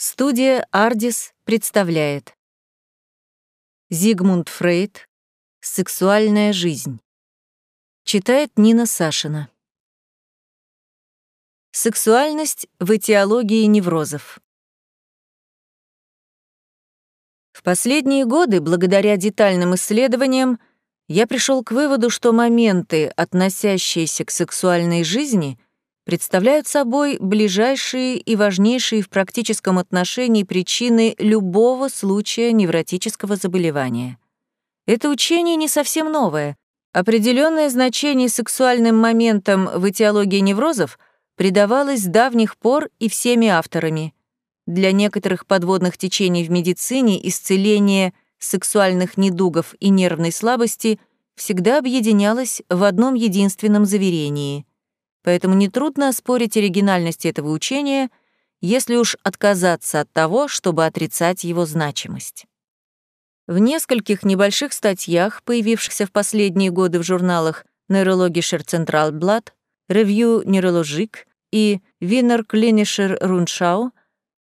Студия «Ардис» представляет Зигмунд Фрейд «Сексуальная жизнь». Читает Нина Сашина. Сексуальность в этиологии неврозов. В последние годы, благодаря детальным исследованиям, я пришел к выводу, что моменты, относящиеся к сексуальной жизни — представляют собой ближайшие и важнейшие в практическом отношении причины любого случая невротического заболевания. Это учение не совсем новое. Определенное значение сексуальным моментам в этиологии неврозов придавалось с давних пор и всеми авторами. Для некоторых подводных течений в медицине исцеление сексуальных недугов и нервной слабости всегда объединялось в одном единственном заверении поэтому нетрудно оспорить оригинальность этого учения, если уж отказаться от того, чтобы отрицать его значимость. В нескольких небольших статьях, появившихся в последние годы в журналах Neurologischer Zentralblatt, Review Neurologique и Wiener Klinischer Rundschau,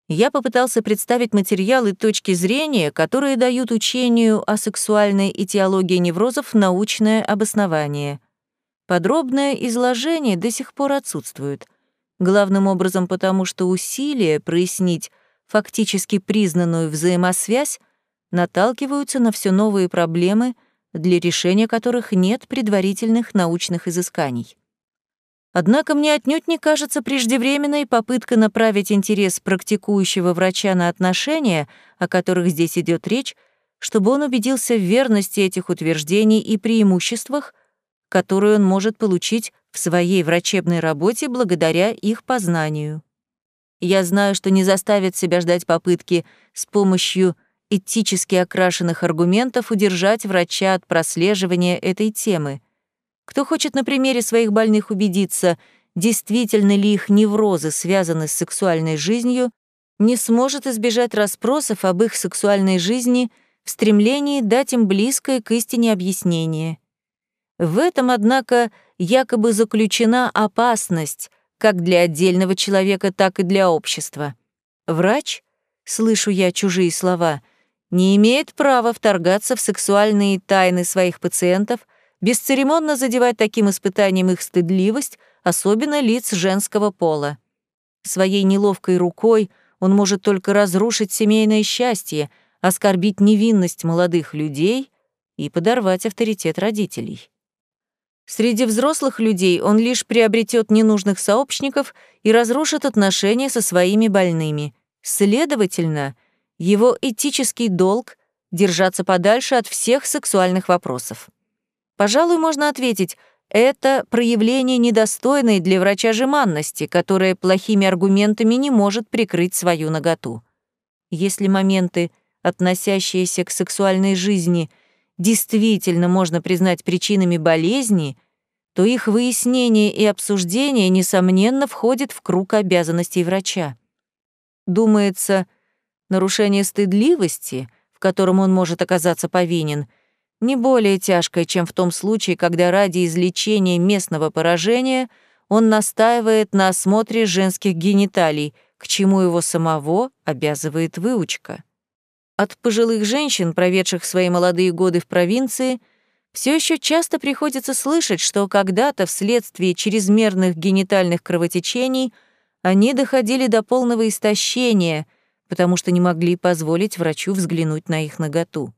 я попытался представить материалы точки зрения, которые дают учению о сексуальной этиологии неврозов научное обоснование — Подробное изложение до сих пор отсутствует. Главным образом потому, что усилия прояснить фактически признанную взаимосвязь наталкиваются на все новые проблемы, для решения которых нет предварительных научных изысканий. Однако мне отнюдь не кажется преждевременной попытка направить интерес практикующего врача на отношения, о которых здесь идет речь, чтобы он убедился в верности этих утверждений и преимуществах, которую он может получить в своей врачебной работе благодаря их познанию. Я знаю, что не заставит себя ждать попытки с помощью этически окрашенных аргументов удержать врача от прослеживания этой темы. Кто хочет на примере своих больных убедиться, действительно ли их неврозы связаны с сексуальной жизнью, не сможет избежать расспросов об их сексуальной жизни в стремлении дать им близкое к истине объяснение. В этом, однако, якобы заключена опасность как для отдельного человека, так и для общества. Врач, слышу я чужие слова, не имеет права вторгаться в сексуальные тайны своих пациентов, бесцеремонно задевать таким испытанием их стыдливость, особенно лиц женского пола. Своей неловкой рукой он может только разрушить семейное счастье, оскорбить невинность молодых людей и подорвать авторитет родителей. Среди взрослых людей он лишь приобретет ненужных сообщников и разрушит отношения со своими больными. Следовательно, его этический долг — держаться подальше от всех сексуальных вопросов. Пожалуй, можно ответить, это проявление недостойной для врача жеманности, которая плохими аргументами не может прикрыть свою наготу. Если моменты, относящиеся к сексуальной жизни — действительно можно признать причинами болезни, то их выяснение и обсуждение, несомненно, входит в круг обязанностей врача. Думается, нарушение стыдливости, в котором он может оказаться повинен, не более тяжкое, чем в том случае, когда ради излечения местного поражения он настаивает на осмотре женских гениталий, к чему его самого обязывает выучка. От пожилых женщин, проведших свои молодые годы в провинции, все еще часто приходится слышать, что когда-то вследствие чрезмерных генитальных кровотечений они доходили до полного истощения, потому что не могли позволить врачу взглянуть на их наготу.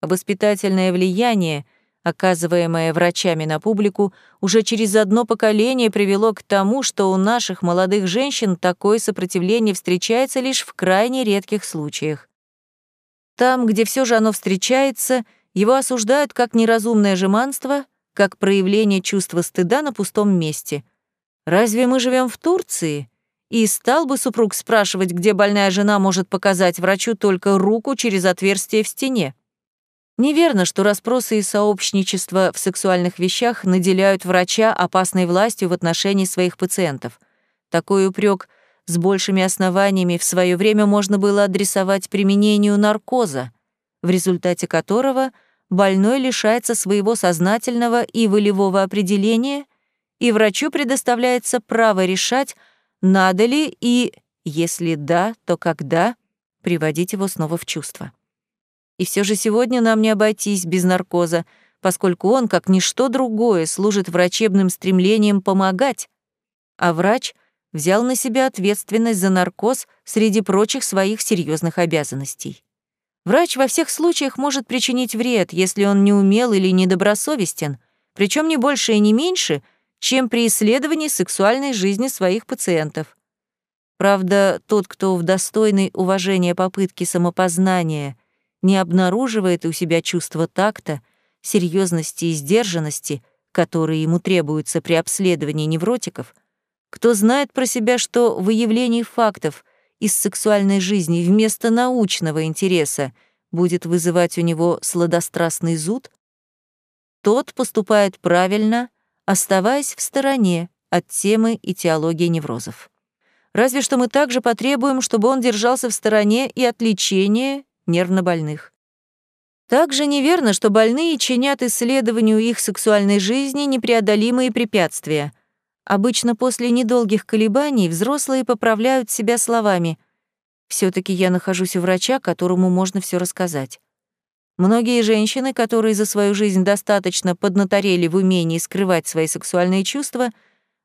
Воспитательное влияние, оказываемое врачами на публику, уже через одно поколение привело к тому, что у наших молодых женщин такое сопротивление встречается лишь в крайне редких случаях. Там, где все же оно встречается, его осуждают как неразумное жеманство, как проявление чувства стыда на пустом месте. Разве мы живем в Турции? И стал бы супруг спрашивать, где больная жена может показать врачу только руку через отверстие в стене? Неверно, что расспросы и сообщничество в сексуальных вещах наделяют врача опасной властью в отношении своих пациентов. Такой упрек — с большими основаниями в свое время можно было адресовать применению наркоза, в результате которого больной лишается своего сознательного и волевого определения, и врачу предоставляется право решать, надо ли и Если да, то когда приводить его снова в чувство? И все же сегодня нам не обойтись без наркоза, поскольку он, как ничто другое, служит врачебным стремлением помогать, а врач взял на себя ответственность за наркоз среди прочих своих серьезных обязанностей. Врач во всех случаях может причинить вред, если он неумел или недобросовестен, причем не больше и не меньше, чем при исследовании сексуальной жизни своих пациентов. Правда, тот, кто в достойной уважения попытки самопознания не обнаруживает у себя чувство такта, серьезности и сдержанности, которые ему требуются при обследовании невротиков, кто знает про себя, что выявление фактов из сексуальной жизни вместо научного интереса будет вызывать у него сладострастный зуд, тот поступает правильно, оставаясь в стороне от темы и теологии неврозов. Разве что мы также потребуем, чтобы он держался в стороне и от лечения нервнобольных. Также неверно, что больные чинят исследованию их сексуальной жизни непреодолимые препятствия. Обычно после недолгих колебаний взрослые поправляют себя словами все таки я нахожусь у врача, которому можно все рассказать». Многие женщины, которые за свою жизнь достаточно поднаторели в умении скрывать свои сексуальные чувства,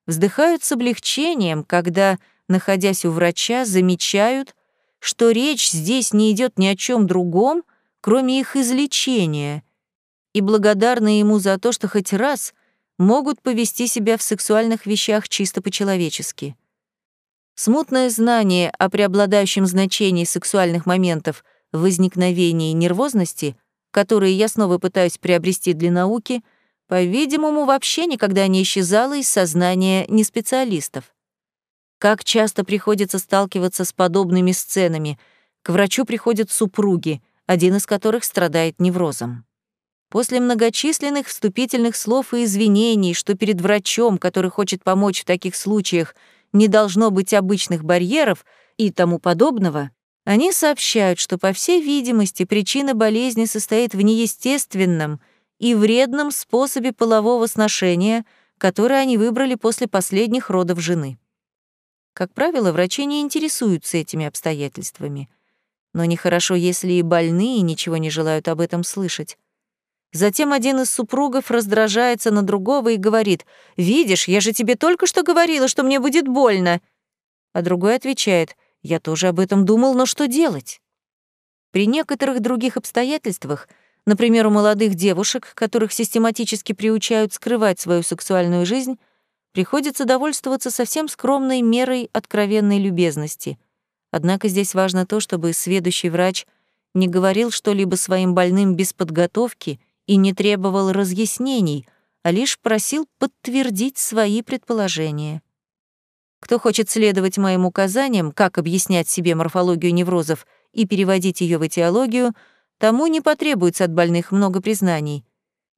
вздыхают с облегчением, когда, находясь у врача, замечают, что речь здесь не идет ни о чем другом, кроме их излечения, и благодарны ему за то, что хоть раз могут повести себя в сексуальных вещах чисто по-человечески. Смутное знание о преобладающем значении сексуальных моментов возникновении нервозности, которые я снова пытаюсь приобрести для науки, по-видимому, вообще никогда не исчезало из сознания неспециалистов. Как часто приходится сталкиваться с подобными сценами. К врачу приходят супруги, один из которых страдает неврозом. После многочисленных вступительных слов и извинений, что перед врачом, который хочет помочь в таких случаях, не должно быть обычных барьеров и тому подобного, они сообщают, что, по всей видимости, причина болезни состоит в неестественном и вредном способе полового сношения, который они выбрали после последних родов жены. Как правило, врачи не интересуются этими обстоятельствами. Но нехорошо, если и больные ничего не желают об этом слышать. Затем один из супругов раздражается на другого и говорит, «Видишь, я же тебе только что говорила, что мне будет больно». А другой отвечает, «Я тоже об этом думал, но что делать?» При некоторых других обстоятельствах, например, у молодых девушек, которых систематически приучают скрывать свою сексуальную жизнь, приходится довольствоваться совсем скромной мерой откровенной любезности. Однако здесь важно то, чтобы сведущий врач не говорил что-либо своим больным без подготовки и не требовал разъяснений, а лишь просил подтвердить свои предположения. Кто хочет следовать моим указаниям, как объяснять себе морфологию неврозов и переводить ее в этиологию, тому не потребуется от больных много признаний.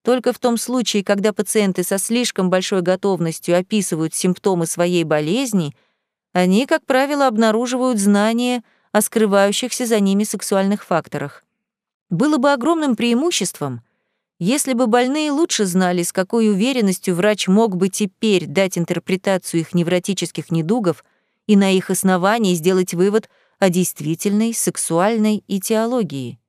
Только в том случае, когда пациенты со слишком большой готовностью описывают симптомы своей болезни, они, как правило, обнаруживают знания о скрывающихся за ними сексуальных факторах. Было бы огромным преимуществом, если бы больные лучше знали, с какой уверенностью врач мог бы теперь дать интерпретацию их невротических недугов и на их основании сделать вывод о действительной сексуальной этиологии.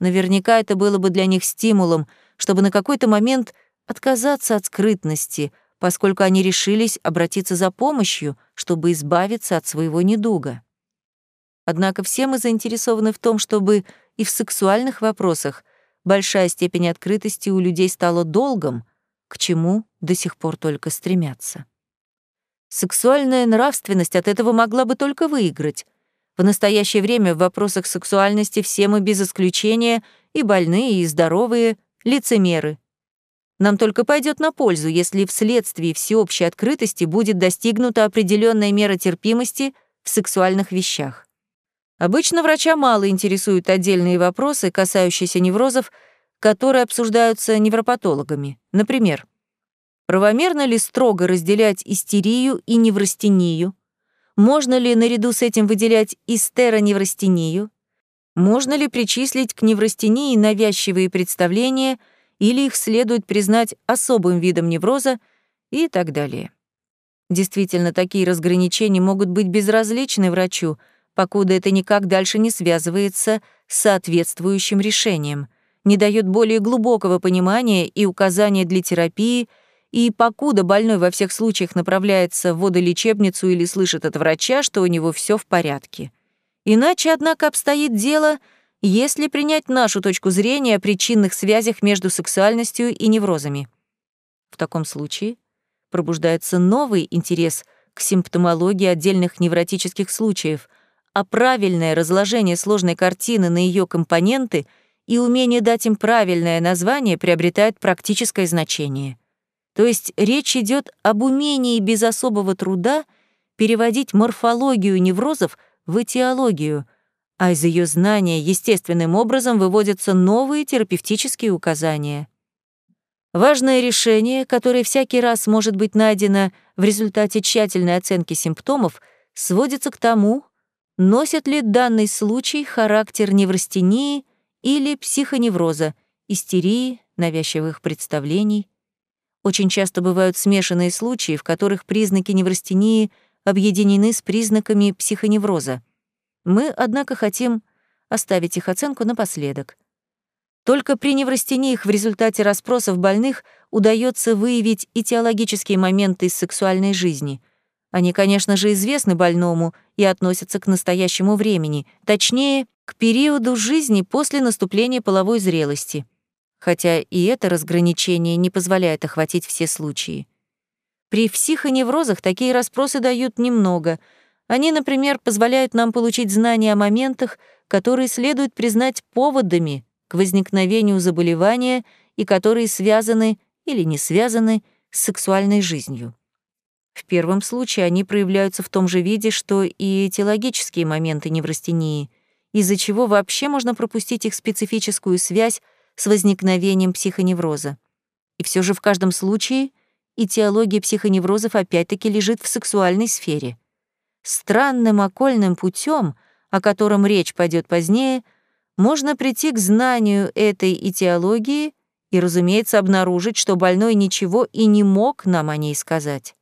Наверняка это было бы для них стимулом — чтобы на какой-то момент отказаться от скрытности, поскольку они решились обратиться за помощью, чтобы избавиться от своего недуга. Однако все мы заинтересованы в том, чтобы и в сексуальных вопросах большая степень открытости у людей стала долгом, к чему до сих пор только стремятся. Сексуальная нравственность от этого могла бы только выиграть. В настоящее время в вопросах сексуальности все мы без исключения, и больные, и здоровые, лицемеры. Нам только пойдет на пользу, если вследствие всеобщей открытости будет достигнута определенная мера терпимости в сексуальных вещах. Обычно врача мало интересуют отдельные вопросы, касающиеся неврозов, которые обсуждаются невропатологами. Например, правомерно ли строго разделять истерию и неврастению? Можно ли наряду с этим выделять истероневрастению? Можно ли причислить к неврастении навязчивые представления или их следует признать особым видом невроза и так далее. Действительно, такие разграничения могут быть безразличны врачу, покуда это никак дальше не связывается с соответствующим решением, не дает более глубокого понимания и указания для терапии, и покуда больной во всех случаях направляется в водолечебницу или слышит от врача, что у него все в порядке. Иначе, однако, обстоит дело, если принять нашу точку зрения о причинных связях между сексуальностью и неврозами. В таком случае пробуждается новый интерес к симптомологии отдельных невротических случаев, а правильное разложение сложной картины на ее компоненты и умение дать им правильное название приобретает практическое значение. То есть речь идет об умении без особого труда переводить морфологию неврозов в этиологию, а из ее знания естественным образом выводятся новые терапевтические указания. Важное решение, которое всякий раз может быть найдено в результате тщательной оценки симптомов, сводится к тому, носит ли данный случай характер неврастении или психоневроза, истерии, навязчивых представлений. Очень часто бывают смешанные случаи, в которых признаки неврастении объединены с признаками психоневроза. Мы, однако, хотим оставить их оценку напоследок. Только при неврастениях в результате расспросов больных удается выявить этиологические моменты из сексуальной жизни. Они, конечно же, известны больному и относятся к настоящему времени, точнее, к периоду жизни после наступления половой зрелости. Хотя и это разграничение не позволяет охватить все случаи. При психоневрозах такие расспросы дают немного. Они, например, позволяют нам получить знания о моментах, которые следует признать поводами к возникновению заболевания и которые связаны или не связаны с сексуальной жизнью. В первом случае они проявляются в том же виде, что и этиологические моменты неврастении, из-за чего вообще можно пропустить их специфическую связь с возникновением психоневроза. И все же в каждом случае этиология психоневрозов опять-таки лежит в сексуальной сфере. Странным окольным путем, о котором речь пойдет позднее, можно прийти к знанию этой этиологии и, разумеется, обнаружить, что больной ничего и не мог нам о ней сказать.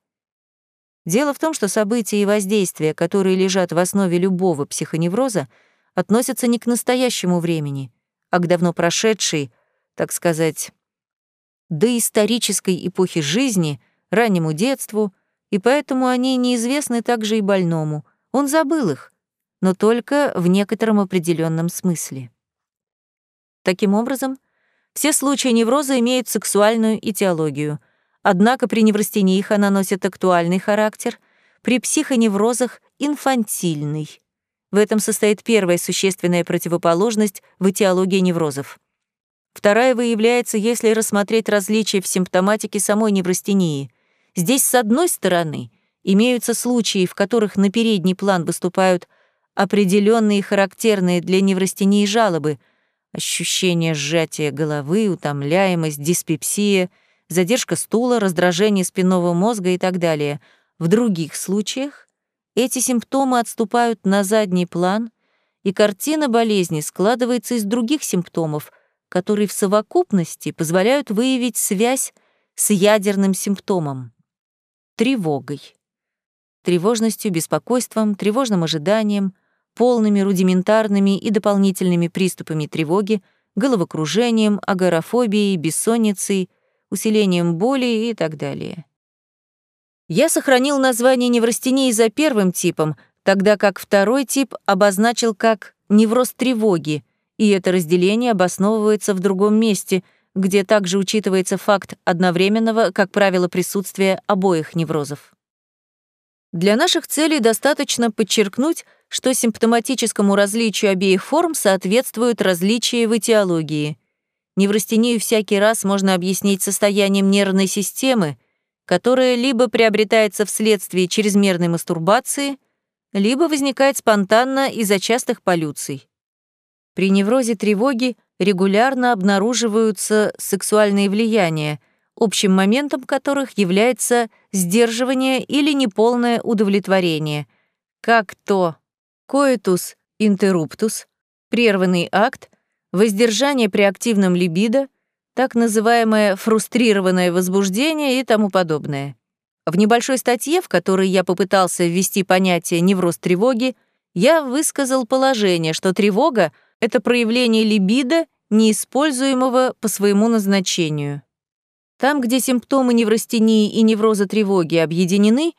Дело в том, что события и воздействия, которые лежат в основе любого психоневроза, относятся не к настоящему времени, а к давно прошедшей, так сказать, доисторической эпохе жизни, раннему детству, и поэтому они неизвестны также и больному. Он забыл их, но только в некотором определенном смысле. Таким образом, все случаи невроза имеют сексуальную этиологию, однако при неврастениях она носит актуальный характер, при психоневрозах — инфантильный. В этом состоит первая существенная противоположность в этиологии неврозов. Вторая выявляется, если рассмотреть различия в симптоматике самой неврастении. Здесь, с одной стороны, имеются случаи, в которых на передний план выступают определенные характерные для неврастении жалобы — ощущение сжатия головы, утомляемость, диспепсия, задержка стула, раздражение спинного мозга и так далее. В других случаях эти симптомы отступают на задний план, и картина болезни складывается из других симптомов, которые в совокупности позволяют выявить связь с ядерным симптомом — тревогой. Тревожностью, беспокойством, тревожным ожиданием, полными рудиментарными и дополнительными приступами тревоги, головокружением, агорафобией, бессонницей, усилением боли и так далее. Я сохранил название неврастении за первым типом, тогда как второй тип обозначил как невроз тревоги, и это разделение обосновывается в другом месте, где также учитывается факт одновременного, как правило, присутствия обоих неврозов. Для наших целей достаточно подчеркнуть, что симптоматическому различию обеих форм соответствуют различия в этиологии. Неврастению всякий раз можно объяснить состоянием нервной системы, которая либо приобретается вследствие чрезмерной мастурбации, либо возникает спонтанно из-за частых полюций. При неврозе тревоги регулярно обнаруживаются сексуальные влияния, общим моментом которых является сдерживание или неполное удовлетворение, как то коэтус интерруптус, прерванный акт, воздержание при активном либидо, так называемое фрустрированное возбуждение и тому подобное. В небольшой статье, в которой я попытался ввести понятие невроз тревоги, я высказал положение, что тревога — это проявление либидо, неиспользуемого по своему назначению. Там, где симптомы неврастении и невроза тревоги объединены,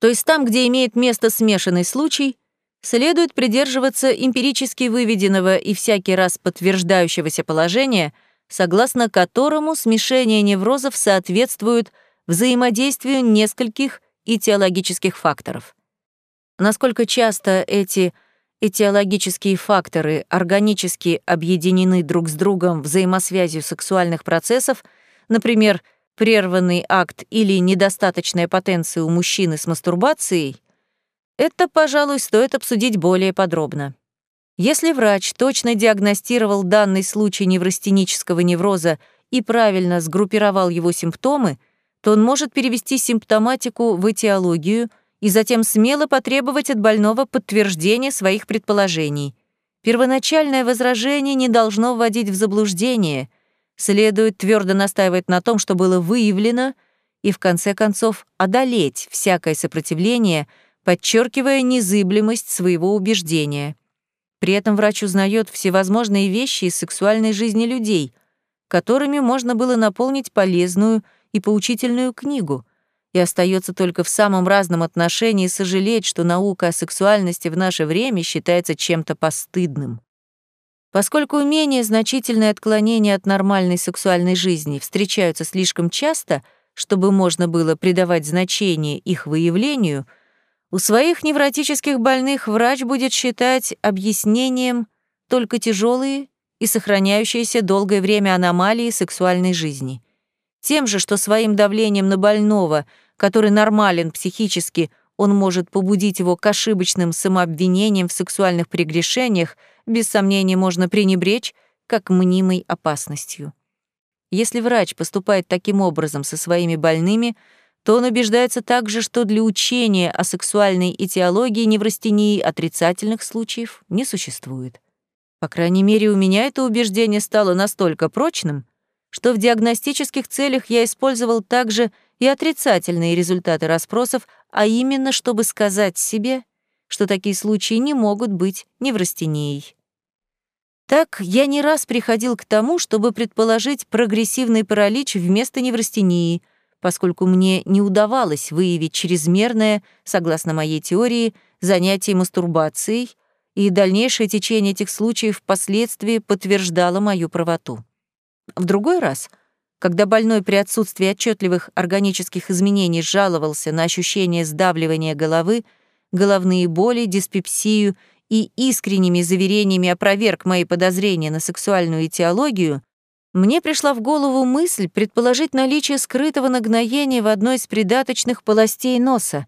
то есть там, где имеет место смешанный случай, следует придерживаться эмпирически выведенного и всякий раз подтверждающегося положения, согласно которому смешение неврозов соответствует взаимодействию нескольких этиологических факторов. Насколько часто эти этиологические факторы органически объединены друг с другом взаимосвязью сексуальных процессов, например, прерванный акт или недостаточная потенция у мужчины с мастурбацией, это, пожалуй, стоит обсудить более подробно. Если врач точно диагностировал данный случай неврастенического невроза и правильно сгруппировал его симптомы, то он может перевести симптоматику в этиологию и затем смело потребовать от больного подтверждения своих предположений. Первоначальное возражение не должно вводить в заблуждение, следует твердо настаивать на том, что было выявлено, и в конце концов одолеть всякое сопротивление, подчеркивая незыблемость своего убеждения. При этом врач узнает всевозможные вещи из сексуальной жизни людей, которыми можно было наполнить полезную и поучительную книгу, и остается только в самом разном отношении сожалеть, что наука о сексуальности в наше время считается чем-то постыдным. Поскольку умения значительные отклонения от нормальной сексуальной жизни встречаются слишком часто, чтобы можно было придавать значение их выявлению, у своих невротических больных врач будет считать объяснением только тяжелые и сохраняющиеся долгое время аномалии сексуальной жизни. Тем же, что своим давлением на больного, который нормален психически, он может побудить его к ошибочным самообвинениям в сексуальных прегрешениях, без сомнения можно пренебречь как мнимой опасностью. Если врач поступает таким образом со своими больными, то он убеждается также, что для учения о сексуальной этиологии неврастении отрицательных случаев не существует. По крайней мере, у меня это убеждение стало настолько прочным, что в диагностических целях я использовал также и отрицательные результаты расспросов, а именно, чтобы сказать себе, что такие случаи не могут быть неврастенией. Так, я не раз приходил к тому, чтобы предположить прогрессивный паралич вместо неврастении, поскольку мне не удавалось выявить чрезмерное, согласно моей теории, занятие мастурбацией, и дальнейшее течение этих случаев впоследствии подтверждало мою правоту. В другой раз, когда больной при отсутствии отчетливых органических изменений жаловался на ощущение сдавливания головы, головные боли, диспепсию и искренними заверениями опроверг мои подозрения на сексуальную этиологию, мне пришла в голову мысль предположить наличие скрытого нагноения в одной из придаточных полостей носа,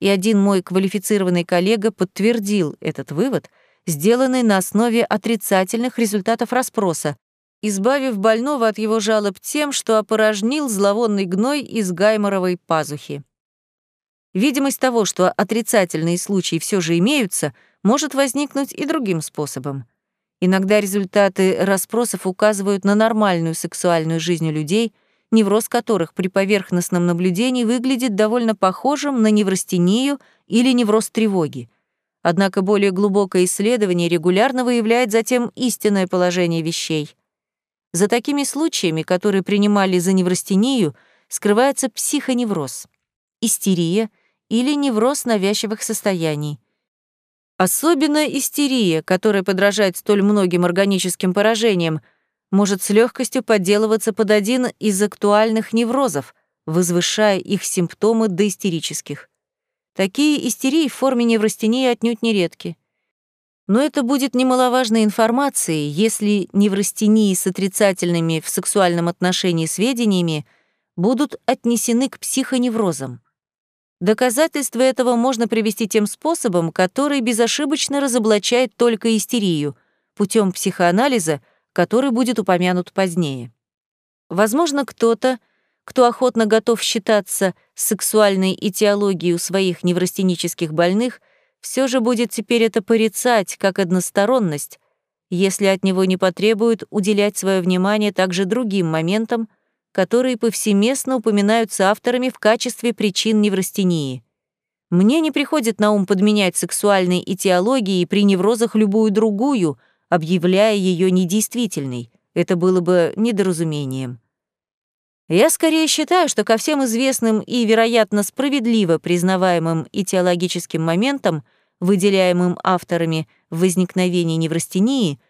и один мой квалифицированный коллега подтвердил этот вывод, сделанный на основе отрицательных результатов расспроса, избавив больного от его жалоб тем, что опорожнил зловонный гной из гайморовой пазухи. Видимость того, что отрицательные случаи все же имеются, может возникнуть и другим способом. Иногда результаты расспросов указывают на нормальную сексуальную жизнь людей, невроз которых при поверхностном наблюдении выглядит довольно похожим на неврастению или невроз тревоги. Однако более глубокое исследование регулярно выявляет затем истинное положение вещей — за такими случаями, которые принимали за неврастению, скрывается психоневроз, истерия или невроз навязчивых состояний. Особенно истерия, которая подражает столь многим органическим поражениям, может с легкостью подделываться под один из актуальных неврозов, возвышая их симптомы до истерических. Такие истерии в форме неврастении отнюдь не редки. Но это будет немаловажной информацией, если неврастении с отрицательными в сексуальном отношении сведениями будут отнесены к психоневрозам. Доказательства этого можно привести тем способом, который безошибочно разоблачает только истерию, путем психоанализа, который будет упомянут позднее. Возможно, кто-то, кто охотно готов считаться сексуальной этиологией у своих неврастенических больных — все же будет теперь это порицать как односторонность, если от него не потребуют уделять свое внимание также другим моментам, которые повсеместно упоминаются авторами в качестве причин неврастении. Мне не приходит на ум подменять сексуальной этиологией при неврозах любую другую, объявляя ее недействительной. Это было бы недоразумением. Я скорее считаю, что ко всем известным и, вероятно, справедливо признаваемым этиологическим моментам, выделяемым авторами в возникновении неврастении,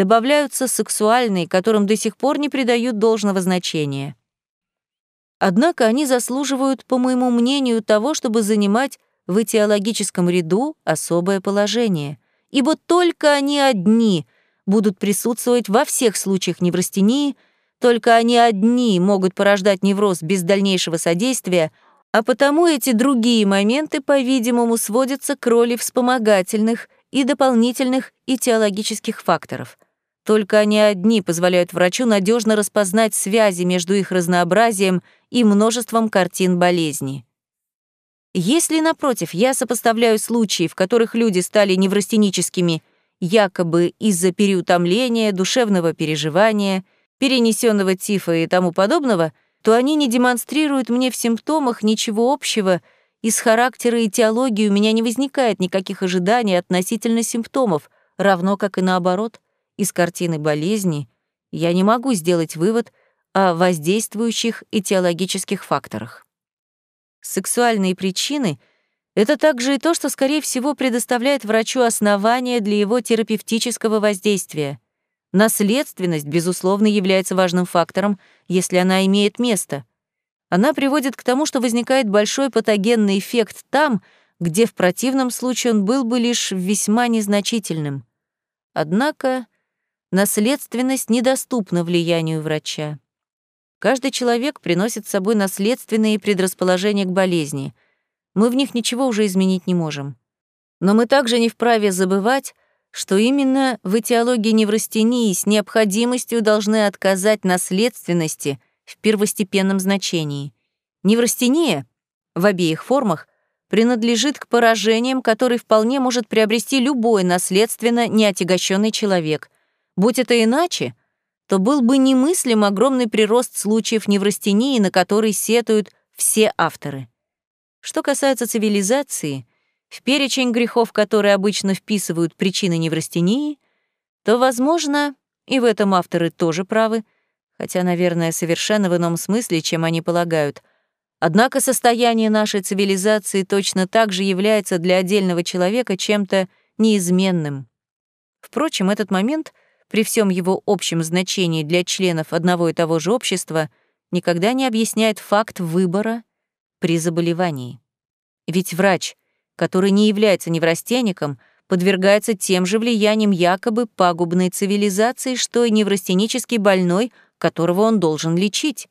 добавляются сексуальные, которым до сих пор не придают должного значения. Однако они заслуживают, по моему мнению, того, чтобы занимать в этиологическом ряду особое положение, ибо только они одни будут присутствовать во всех случаях неврастении — только они одни могут порождать невроз без дальнейшего содействия, а потому эти другие моменты, по-видимому, сводятся к роли вспомогательных и дополнительных этиологических факторов. Только они одни позволяют врачу надежно распознать связи между их разнообразием и множеством картин болезни. Если, напротив, я сопоставляю случаи, в которых люди стали неврастеническими якобы из-за переутомления, душевного переживания — перенесенного тифа и тому подобного, то они не демонстрируют мне в симптомах ничего общего, из характера и теологии у меня не возникает никаких ожиданий относительно симптомов, равно как и наоборот, из картины болезни я не могу сделать вывод о воздействующих этиологических факторах. Сексуальные причины — это также и то, что, скорее всего, предоставляет врачу основания для его терапевтического воздействия — Наследственность, безусловно, является важным фактором, если она имеет место. Она приводит к тому, что возникает большой патогенный эффект там, где в противном случае он был бы лишь весьма незначительным. Однако наследственность недоступна влиянию врача. Каждый человек приносит с собой наследственные предрасположения к болезни. Мы в них ничего уже изменить не можем. Но мы также не вправе забывать, что именно в этиологии неврастении с необходимостью должны отказать наследственности в первостепенном значении. Неврастения в обеих формах принадлежит к поражениям, которые вполне может приобрести любой наследственно неотягощенный человек. Будь это иначе, то был бы немыслим огромный прирост случаев неврастении, на который сетуют все авторы. Что касается цивилизации — в перечень грехов, которые обычно вписывают причины неврастении, то, возможно, и в этом авторы тоже правы, хотя, наверное, совершенно в ином смысле, чем они полагают. Однако состояние нашей цивилизации точно так же является для отдельного человека чем-то неизменным. Впрочем, этот момент, при всем его общем значении для членов одного и того же общества, никогда не объясняет факт выбора при заболевании. Ведь врач, который не является неврастенником, подвергается тем же влияниям якобы пагубной цивилизации, что и неврастенический больной, которого он должен лечить.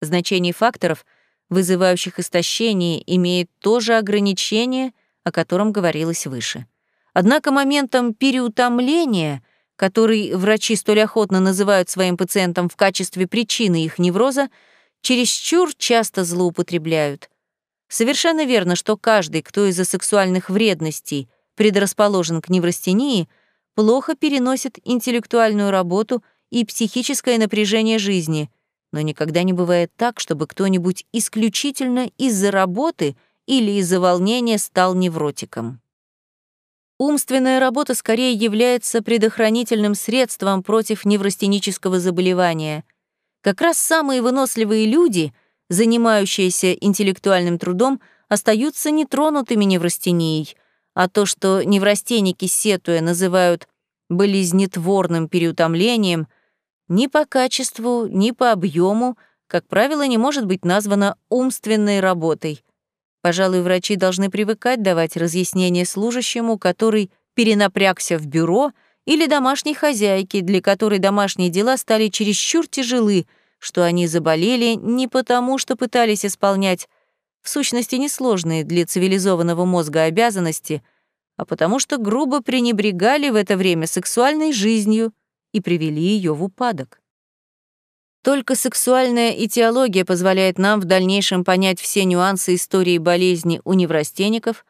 Значение факторов, вызывающих истощение, имеет то же ограничение, о котором говорилось выше. Однако моментом переутомления, который врачи столь охотно называют своим пациентам в качестве причины их невроза, чересчур часто злоупотребляют. Совершенно верно, что каждый, кто из-за сексуальных вредностей предрасположен к неврастении, плохо переносит интеллектуальную работу и психическое напряжение жизни, но никогда не бывает так, чтобы кто-нибудь исключительно из-за работы или из-за волнения стал невротиком. Умственная работа скорее является предохранительным средством против неврастенического заболевания. Как раз самые выносливые люди — занимающиеся интеллектуальным трудом, остаются нетронутыми неврастенией, а то, что неврастенники сетуя называют болезнетворным переутомлением, ни по качеству, ни по объему, как правило, не может быть названо умственной работой. Пожалуй, врачи должны привыкать давать разъяснения служащему, который перенапрягся в бюро, или домашней хозяйке, для которой домашние дела стали чересчур тяжелы — что они заболели не потому, что пытались исполнять в сущности несложные для цивилизованного мозга обязанности, а потому что грубо пренебрегали в это время сексуальной жизнью и привели ее в упадок. Только сексуальная этиология позволяет нам в дальнейшем понять все нюансы истории болезни у неврастенников,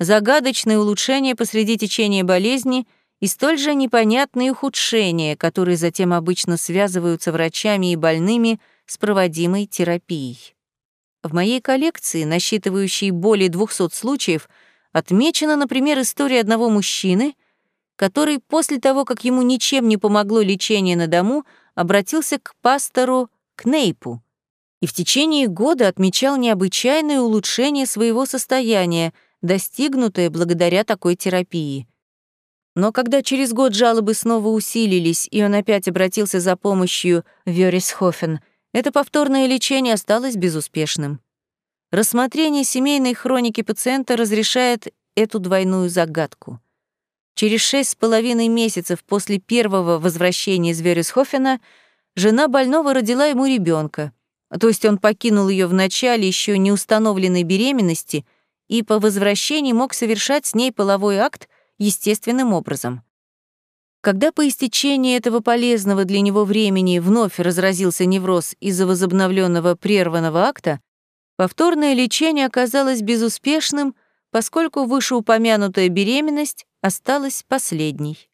загадочные улучшения посреди течения болезни — и столь же непонятные ухудшения, которые затем обычно связываются врачами и больными с проводимой терапией. В моей коллекции, насчитывающей более 200 случаев, отмечена, например, история одного мужчины, который после того, как ему ничем не помогло лечение на дому, обратился к пастору Кнейпу и в течение года отмечал необычайное улучшение своего состояния, достигнутое благодаря такой терапии. Но когда через год жалобы снова усилились, и он опять обратился за помощью в Вёрисхофен, это повторное лечение осталось безуспешным. Рассмотрение семейной хроники пациента разрешает эту двойную загадку. Через шесть с половиной месяцев после первого возвращения из Вересхофена жена больного родила ему ребенка — то есть он покинул ее в начале еще не установленной беременности и по возвращении мог совершать с ней половой акт естественным образом. Когда по истечении этого полезного для него времени вновь разразился невроз из-за возобновленного прерванного акта, повторное лечение оказалось безуспешным, поскольку вышеупомянутая беременность осталась последней.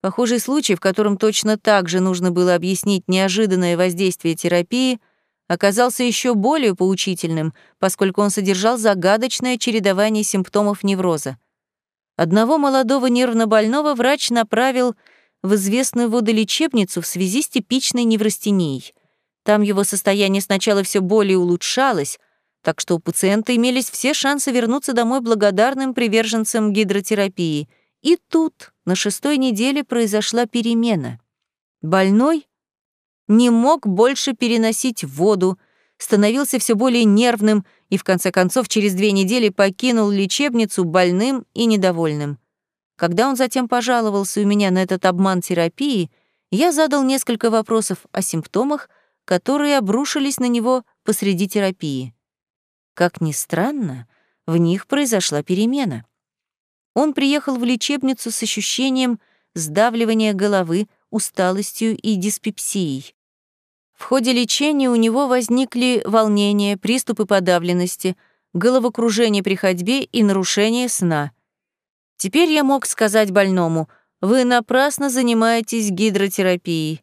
Похожий случай, в котором точно так же нужно было объяснить неожиданное воздействие терапии — оказался еще более поучительным, поскольку он содержал загадочное чередование симптомов невроза. Одного молодого нервнобольного врач направил в известную водолечебницу в связи с типичной неврастенией. Там его состояние сначала все более улучшалось, так что у пациента имелись все шансы вернуться домой благодарным приверженцам гидротерапии. И тут, на шестой неделе, произошла перемена. Больной не мог больше переносить воду, становился все более нервным и, в конце концов, через две недели покинул лечебницу больным и недовольным. Когда он затем пожаловался у меня на этот обман терапии, я задал несколько вопросов о симптомах, которые обрушились на него посреди терапии. Как ни странно, в них произошла перемена. Он приехал в лечебницу с ощущением сдавливания головы, усталостью и диспепсией. В ходе лечения у него возникли волнения, приступы подавленности, головокружение при ходьбе и нарушение сна. Теперь я мог сказать больному, вы напрасно занимаетесь гидротерапией.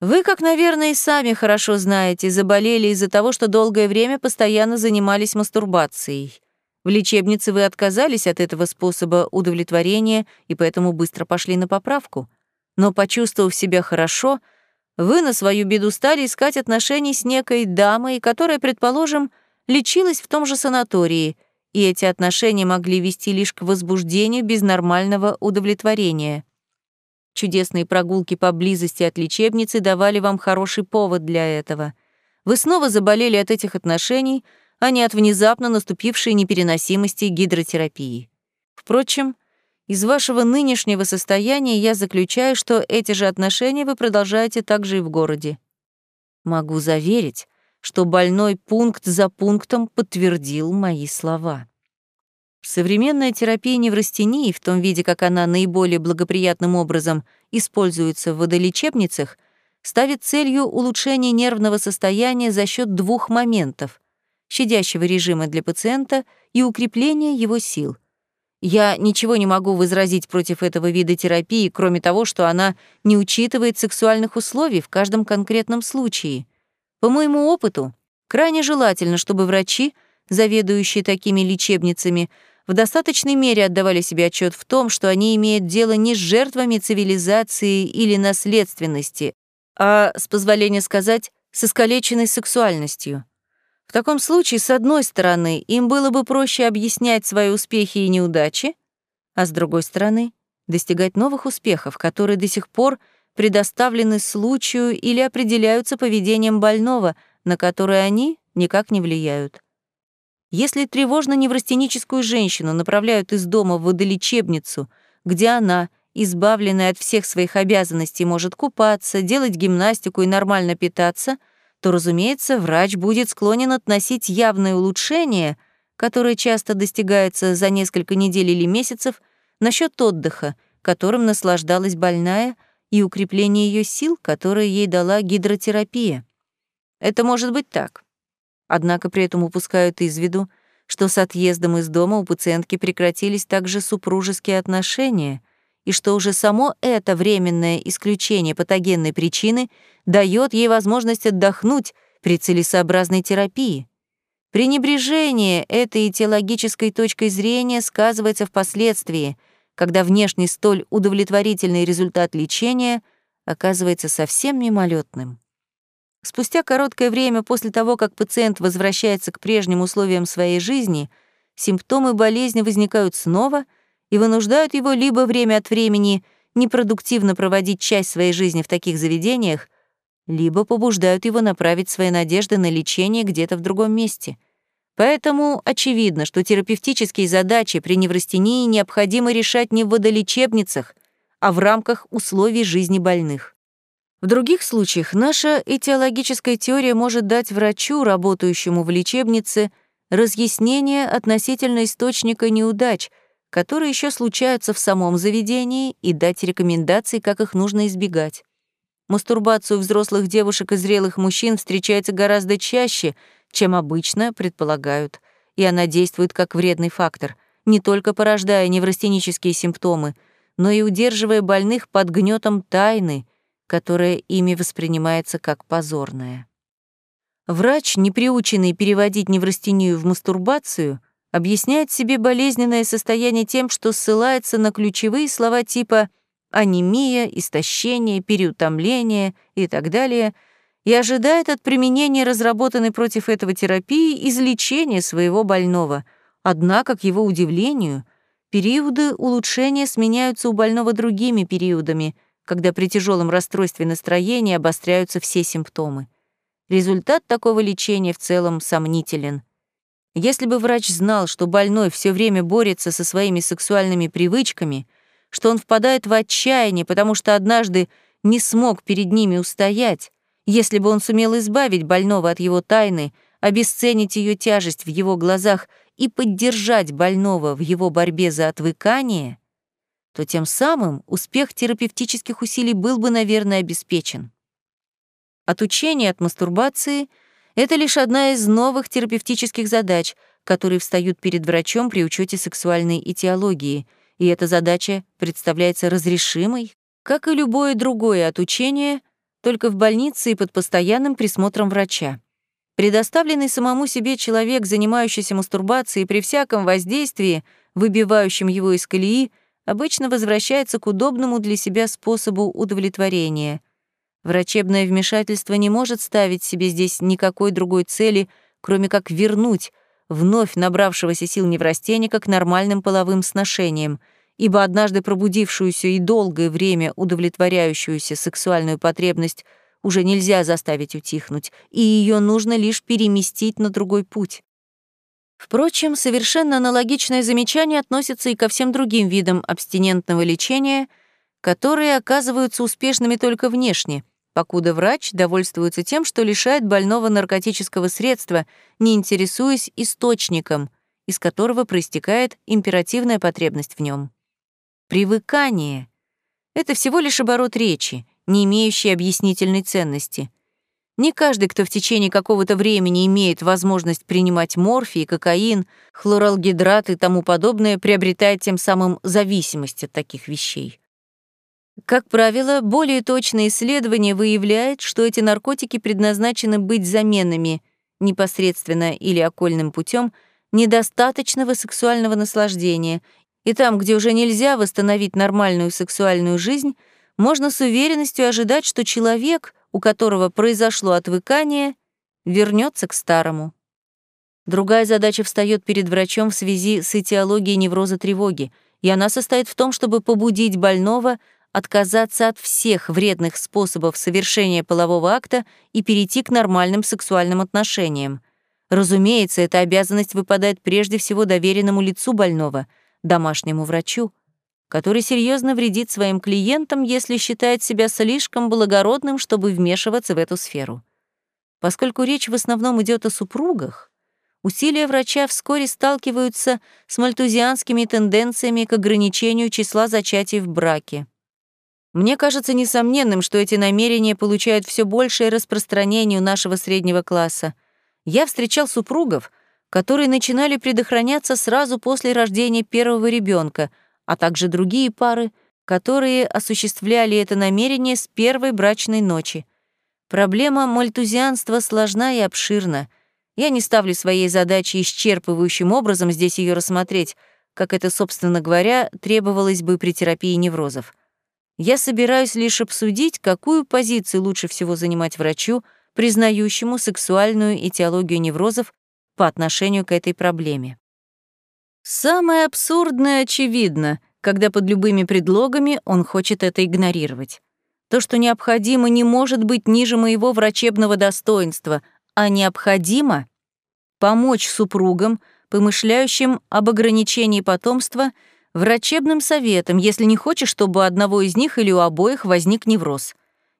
Вы, как, наверное, и сами хорошо знаете, заболели из-за того, что долгое время постоянно занимались мастурбацией. В лечебнице вы отказались от этого способа удовлетворения и поэтому быстро пошли на поправку. Но, почувствовав себя хорошо, — вы на свою беду стали искать отношений с некой дамой, которая, предположим, лечилась в том же санатории, и эти отношения могли вести лишь к возбуждению без нормального удовлетворения. Чудесные прогулки поблизости от лечебницы давали вам хороший повод для этого. Вы снова заболели от этих отношений, а не от внезапно наступившей непереносимости гидротерапии. Впрочем, из вашего нынешнего состояния я заключаю, что эти же отношения вы продолжаете также и в городе. Могу заверить, что больной пункт за пунктом подтвердил мои слова. Современная терапия неврастении, в том виде, как она наиболее благоприятным образом используется в водолечебницах, ставит целью улучшение нервного состояния за счет двух моментов — щадящего режима для пациента и укрепления его сил — я ничего не могу возразить против этого вида терапии, кроме того, что она не учитывает сексуальных условий в каждом конкретном случае. По моему опыту, крайне желательно, чтобы врачи, заведующие такими лечебницами, в достаточной мере отдавали себе отчет в том, что они имеют дело не с жертвами цивилизации или наследственности, а, с позволения сказать, с искалеченной сексуальностью. В таком случае, с одной стороны, им было бы проще объяснять свои успехи и неудачи, а с другой стороны, достигать новых успехов, которые до сих пор предоставлены случаю или определяются поведением больного, на которое они никак не влияют. Если тревожно-неврастеническую женщину направляют из дома в водолечебницу, где она, избавленная от всех своих обязанностей, может купаться, делать гимнастику и нормально питаться — то, разумеется, врач будет склонен относить явное улучшение, которое часто достигается за несколько недель или месяцев, насчет отдыха, которым наслаждалась больная, и укрепления ее сил, которые ей дала гидротерапия. Это может быть так. Однако при этом упускают из виду, что с отъездом из дома у пациентки прекратились также супружеские отношения, и что уже само это временное исключение патогенной причины дает ей возможность отдохнуть при целесообразной терапии. Пренебрежение этой этиологической точкой зрения сказывается впоследствии, когда внешний столь удовлетворительный результат лечения оказывается совсем мимолетным. Спустя короткое время после того, как пациент возвращается к прежним условиям своей жизни, симптомы болезни возникают снова и вынуждают его либо время от времени непродуктивно проводить часть своей жизни в таких заведениях, либо побуждают его направить свои надежды на лечение где-то в другом месте. Поэтому очевидно, что терапевтические задачи при неврастении необходимо решать не в водолечебницах, а в рамках условий жизни больных. В других случаях наша этиологическая теория может дать врачу, работающему в лечебнице, разъяснение относительно источника неудач, которые еще случаются в самом заведении, и дать рекомендации, как их нужно избегать. Мастурбацию взрослых девушек и зрелых мужчин встречается гораздо чаще, чем обычно предполагают, и она действует как вредный фактор, не только порождая неврастенические симптомы, но и удерживая больных под гнетом тайны — которое ими воспринимается как позорное. Врач, не приученный переводить неврастению в мастурбацию, объясняет себе болезненное состояние тем, что ссылается на ключевые слова типа анемия, истощение, переутомление и так далее, и ожидает от применения разработанной против этого терапии излечения своего больного. Однако, к его удивлению, периоды улучшения сменяются у больного другими периодами — когда при тяжелом расстройстве настроения обостряются все симптомы. Результат такого лечения в целом сомнителен. Если бы врач знал, что больной все время борется со своими сексуальными привычками, что он впадает в отчаяние, потому что однажды не смог перед ними устоять, если бы он сумел избавить больного от его тайны, обесценить ее тяжесть в его глазах и поддержать больного в его борьбе за отвыкание — то тем самым успех терапевтических усилий был бы, наверное, обеспечен. Отучение от мастурбации — это лишь одна из новых терапевтических задач, которые встают перед врачом при учете сексуальной этиологии, и эта задача представляется разрешимой, как и любое другое отучение, только в больнице и под постоянным присмотром врача. Предоставленный самому себе человек, занимающийся мастурбацией при всяком воздействии, выбивающем его из колеи — обычно возвращается к удобному для себя способу удовлетворения. Врачебное вмешательство не может ставить себе здесь никакой другой цели, кроме как вернуть вновь набравшегося сил неврастенника к нормальным половым сношениям, ибо однажды пробудившуюся и долгое время удовлетворяющуюся сексуальную потребность уже нельзя заставить утихнуть, и ее нужно лишь переместить на другой путь. Впрочем, совершенно аналогичное замечание относится и ко всем другим видам абстинентного лечения, которые оказываются успешными только внешне, покуда врач довольствуется тем, что лишает больного наркотического средства, не интересуясь источником, из которого проистекает императивная потребность в нем. Привыкание — это всего лишь оборот речи, не имеющий объяснительной ценности — не каждый, кто в течение какого-то времени имеет возможность принимать морфий, кокаин, хлоралгидрат и тому подобное, приобретает тем самым зависимость от таких вещей. Как правило, более точное исследование выявляет, что эти наркотики предназначены быть заменами непосредственно или окольным путем недостаточного сексуального наслаждения, и там, где уже нельзя восстановить нормальную сексуальную жизнь, можно с уверенностью ожидать, что человек — у которого произошло отвыкание, вернется к старому. Другая задача встает перед врачом в связи с этиологией невроза тревоги, и она состоит в том, чтобы побудить больного отказаться от всех вредных способов совершения полового акта и перейти к нормальным сексуальным отношениям. Разумеется, эта обязанность выпадает прежде всего доверенному лицу больного, домашнему врачу, который серьезно вредит своим клиентам, если считает себя слишком благородным, чтобы вмешиваться в эту сферу. Поскольку речь в основном идет о супругах, усилия врача вскоре сталкиваются с мальтузианскими тенденциями к ограничению числа зачатий в браке. Мне кажется несомненным, что эти намерения получают все большее распространение у нашего среднего класса. Я встречал супругов, которые начинали предохраняться сразу после рождения первого ребенка — а также другие пары, которые осуществляли это намерение с первой брачной ночи. Проблема мальтузианства сложна и обширна. Я не ставлю своей задачей исчерпывающим образом здесь ее рассмотреть, как это, собственно говоря, требовалось бы при терапии неврозов. Я собираюсь лишь обсудить, какую позицию лучше всего занимать врачу, признающему сексуальную этиологию неврозов по отношению к этой проблеме. Самое абсурдное очевидно, когда под любыми предлогами он хочет это игнорировать. То, что необходимо, не может быть ниже моего врачебного достоинства, а необходимо помочь супругам, помышляющим об ограничении потомства, врачебным советом, если не хочешь, чтобы у одного из них или у обоих возник невроз.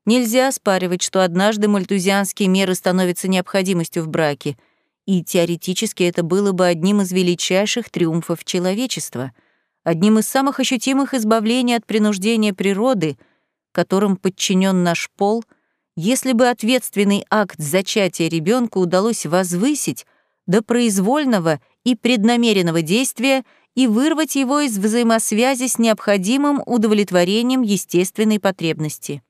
Нельзя оспаривать, что однажды мальтузианские меры становятся необходимостью в браке, и теоретически это было бы одним из величайших триумфов человечества, одним из самых ощутимых избавлений от принуждения природы, которым подчинен наш пол, если бы ответственный акт зачатия ребенка удалось возвысить до произвольного и преднамеренного действия и вырвать его из взаимосвязи с необходимым удовлетворением естественной потребности.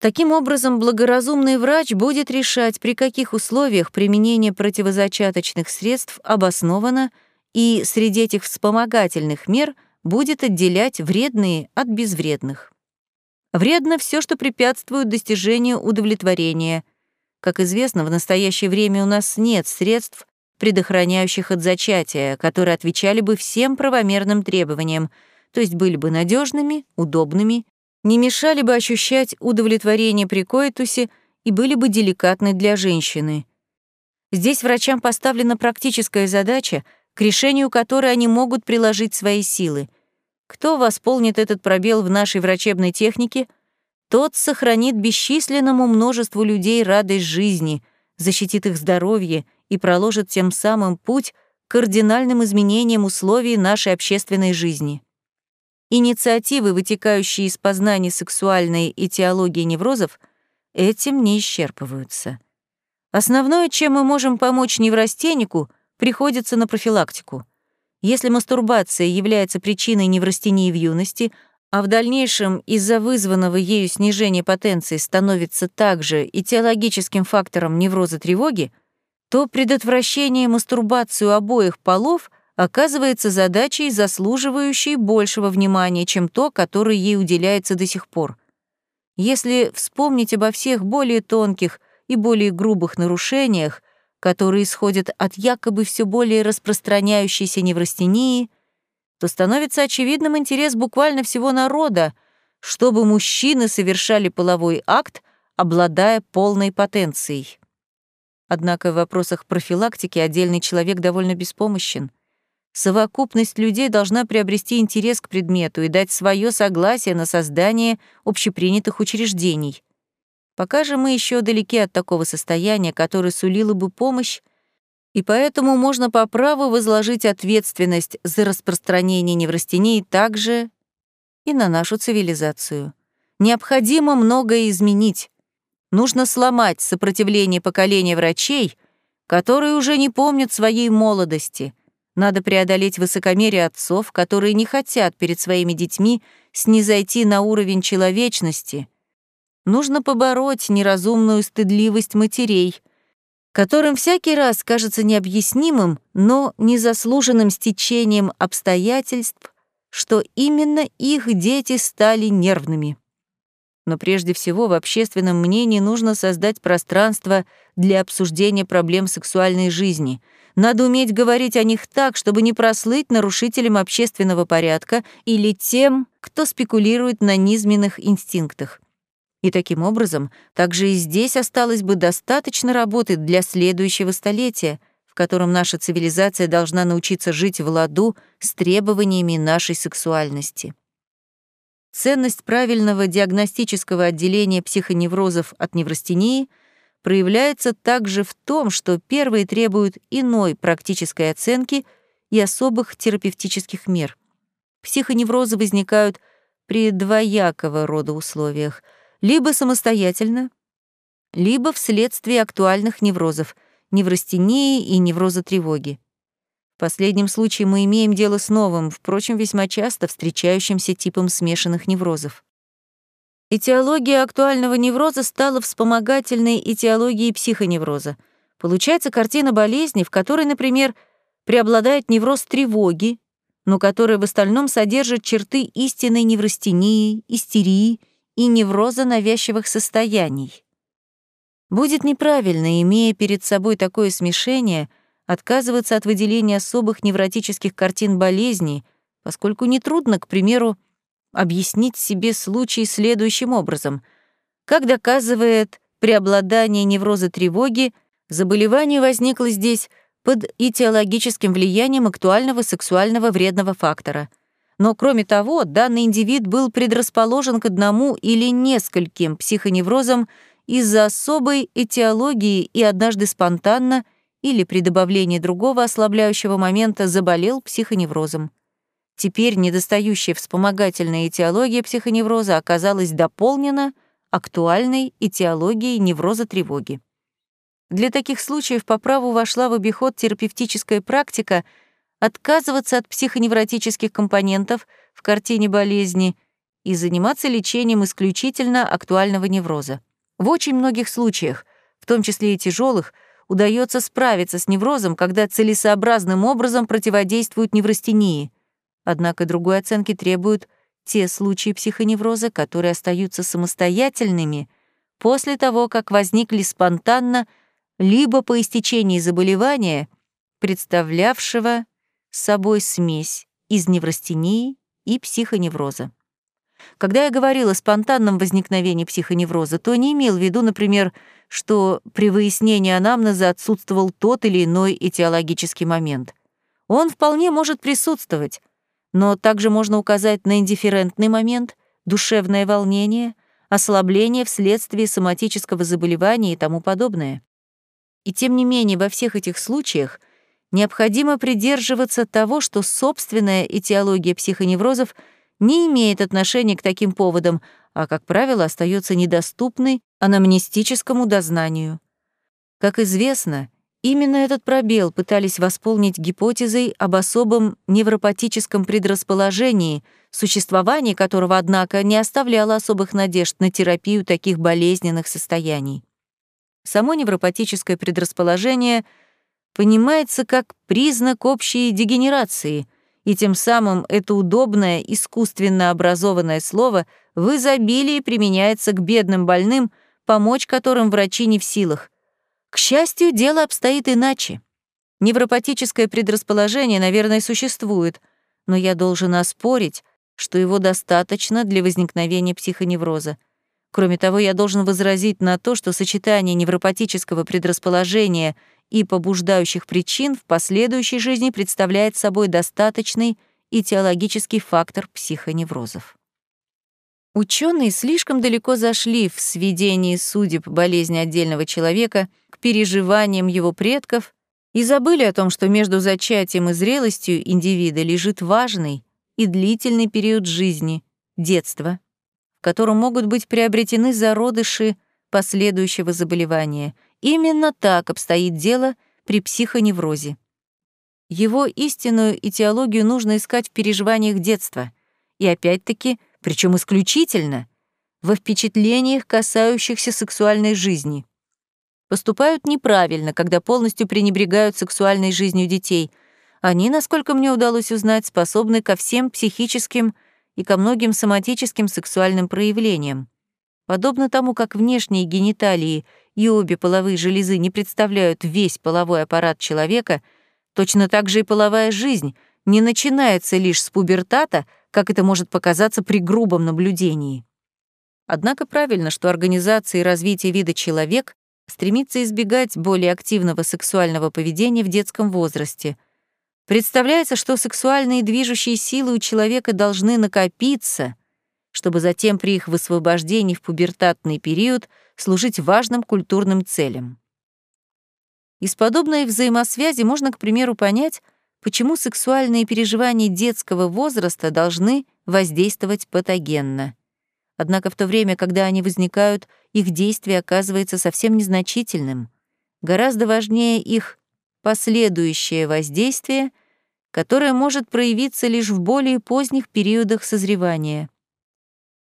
Таким образом, благоразумный врач будет решать, при каких условиях применение противозачаточных средств обосновано, и среди этих вспомогательных мер будет отделять вредные от безвредных. Вредно все, что препятствует достижению удовлетворения. Как известно, в настоящее время у нас нет средств, предохраняющих от зачатия, которые отвечали бы всем правомерным требованиям, то есть были бы надежными, удобными, не мешали бы ощущать удовлетворение при коитусе и были бы деликатны для женщины. Здесь врачам поставлена практическая задача, к решению которой они могут приложить свои силы. Кто восполнит этот пробел в нашей врачебной технике, тот сохранит бесчисленному множеству людей радость жизни, защитит их здоровье — и проложит тем самым путь к кардинальным изменениям условий нашей общественной жизни. Инициативы, вытекающие из познания сексуальной и теологии неврозов, этим не исчерпываются. Основное, чем мы можем помочь неврастеннику, приходится на профилактику. Если мастурбация является причиной неврастении в юности, а в дальнейшем из-за вызванного ею снижения потенции становится также и теологическим фактором невроза тревоги, то предотвращение мастурбации у обоих полов оказывается задачей, заслуживающей большего внимания, чем то, которое ей уделяется до сих пор. Если вспомнить обо всех более тонких и более грубых нарушениях, которые исходят от якобы все более распространяющейся неврастении, то становится очевидным интерес буквально всего народа, чтобы мужчины совершали половой акт, обладая полной потенцией. Однако в вопросах профилактики отдельный человек довольно беспомощен. Совокупность людей должна приобрести интерес к предмету и дать свое согласие на создание общепринятых учреждений. Пока же мы еще далеки от такого состояния, которое сулило бы помощь, и поэтому можно по праву возложить ответственность за распространение неврастении также и на нашу цивилизацию. Необходимо многое изменить, Нужно сломать сопротивление поколения врачей, которые уже не помнят своей молодости. Надо преодолеть высокомерие отцов, которые не хотят перед своими детьми снизойти на уровень человечности. Нужно побороть неразумную стыдливость матерей, которым всякий раз кажется необъяснимым, но незаслуженным стечением обстоятельств, что именно их дети стали нервными. Но прежде всего в общественном мнении нужно создать пространство для обсуждения проблем сексуальной жизни. Надо уметь говорить о них так, чтобы не прослыть нарушителем общественного порядка или тем, кто спекулирует на низменных инстинктах. И таким образом, также и здесь осталось бы достаточно работы для следующего столетия, в котором наша цивилизация должна научиться жить в ладу с требованиями нашей сексуальности. Ценность правильного диагностического отделения психоневрозов от неврастении проявляется также в том, что первые требуют иной практической оценки и особых терапевтических мер. Психоневрозы возникают при двоякого рода условиях, либо самостоятельно, либо вследствие актуальных неврозов, неврастении и невроза тревоги. В последнем случае мы имеем дело с новым, впрочем, весьма часто встречающимся типом смешанных неврозов. Этиология актуального невроза стала вспомогательной этиологией психоневроза. Получается картина болезни, в которой, например, преобладает невроз тревоги, но который в остальном содержит черты истинной неврастении, истерии и невроза навязчивых состояний. Будет неправильно, имея перед собой такое смешение, отказываться от выделения особых невротических картин болезни, поскольку нетрудно, к примеру, объяснить себе случай следующим образом. Как доказывает преобладание невроза тревоги, заболевание возникло здесь под этиологическим влиянием актуального сексуального вредного фактора. Но кроме того, данный индивид был предрасположен к одному или нескольким психоневрозам из-за особой этиологии и однажды спонтанно или при добавлении другого ослабляющего момента заболел психоневрозом. Теперь недостающая вспомогательная этиология психоневроза оказалась дополнена актуальной этиологией невроза тревоги. Для таких случаев по праву вошла в обиход терапевтическая практика отказываться от психоневротических компонентов в картине болезни и заниматься лечением исключительно актуального невроза. В очень многих случаях, в том числе и тяжелых, удается справиться с неврозом, когда целесообразным образом противодействуют неврастении. Однако другой оценки требуют те случаи психоневроза, которые остаются самостоятельными после того, как возникли спонтанно либо по истечении заболевания, представлявшего собой смесь из неврастении и психоневроза. Когда я говорила о спонтанном возникновении психоневроза, то не имел в виду, например, что при выяснении анамнеза отсутствовал тот или иной этиологический момент. Он вполне может присутствовать, но также можно указать на индифферентный момент, душевное волнение, ослабление вследствие соматического заболевания и тому подобное. И тем не менее, во всех этих случаях необходимо придерживаться того, что собственная этиология психоневрозов не имеет отношения к таким поводам, а, как правило, остается недоступной анамнестическому дознанию. Как известно, именно этот пробел пытались восполнить гипотезой об особом невропатическом предрасположении, существование которого, однако, не оставляло особых надежд на терапию таких болезненных состояний. Само невропатическое предрасположение понимается как признак общей дегенерации, и тем самым это удобное искусственно образованное слово в изобилии применяется к бедным больным, помочь которым врачи не в силах. К счастью, дело обстоит иначе. Невропатическое предрасположение, наверное, существует, но я должен оспорить, что его достаточно для возникновения психоневроза. Кроме того, я должен возразить на то, что сочетание невропатического предрасположения и побуждающих причин в последующей жизни представляет собой достаточный и теологический фактор психоневрозов. Ученые слишком далеко зашли в сведении судеб болезни отдельного человека к переживаниям его предков и забыли о том, что между зачатием и зрелостью индивида лежит важный и длительный период жизни — детство, в котором могут быть приобретены зародыши последующего заболевания. Именно так обстоит дело при психоневрозе. Его истинную этиологию нужно искать в переживаниях детства. И опять-таки, причем исключительно, во впечатлениях, касающихся сексуальной жизни. Поступают неправильно, когда полностью пренебрегают сексуальной жизнью детей. Они, насколько мне удалось узнать, способны ко всем психическим и ко многим соматическим сексуальным проявлениям. Подобно тому, как внешние гениталии и обе половые железы не представляют весь половой аппарат человека, точно так же и половая жизнь не начинается лишь с пубертата, как это может показаться при грубом наблюдении. Однако правильно, что организация и развитие вида человек стремится избегать более активного сексуального поведения в детском возрасте — Представляется, что сексуальные движущие силы у человека должны накопиться, чтобы затем при их высвобождении в пубертатный период служить важным культурным целям. Из подобной взаимосвязи можно, к примеру, понять, почему сексуальные переживания детского возраста должны воздействовать патогенно. Однако в то время, когда они возникают, их действие оказывается совсем незначительным. Гораздо важнее их последующее воздействие которое может проявиться лишь в более поздних периодах созревания.